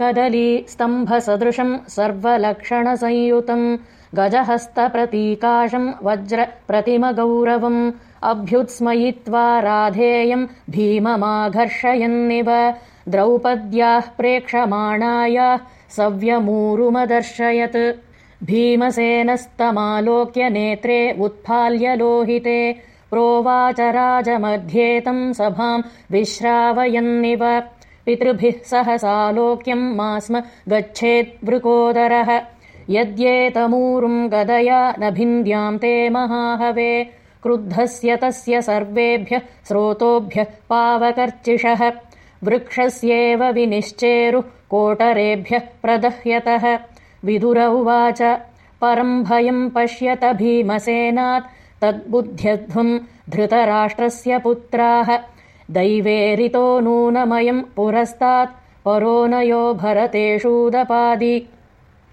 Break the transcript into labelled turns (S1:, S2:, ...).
S1: कदली स्तम्भसदृशम् सर्वलक्षणसंयुतम् गजहस्तप्रतीकाशम् वज्रप्रतिमगौरवम् अभ्युत्स्मयित्वा राधेयम् भीममाघर्षयन्निव द्रौपद्याः प्रेक्षमाणायाः सव्यमूरुमदर्शयत्। भीमसेनस्तमालोक्य नेत्रे उत्फाल्यलोहिते प्रोवाच राजमध्येतम् सभाम् विश्रावयन्निव पितृभिः सहसालोक्यम् मा स्म गच्छेद्वृकोदरः यद्येतमूरुम् गदया न भिन्द्याम् ते महाहवे। क्रुद्धस्य तस्य सर्वेभ्यः स्रोतोभ्यः पावकर्चिषः। वृक्षस्येव विनिश्चेरुः कोटरेभ्यः प्रदह्यतः। विदुर उवाच परम् भयम् पश्यत भीमसेनात्। तद्बुद्ध्यध्वम् धृतराष्ट्रस्य पुत्राः दैवेरितो नूनमयम् पुरस्तात् परो न यो भरतेषूदपादि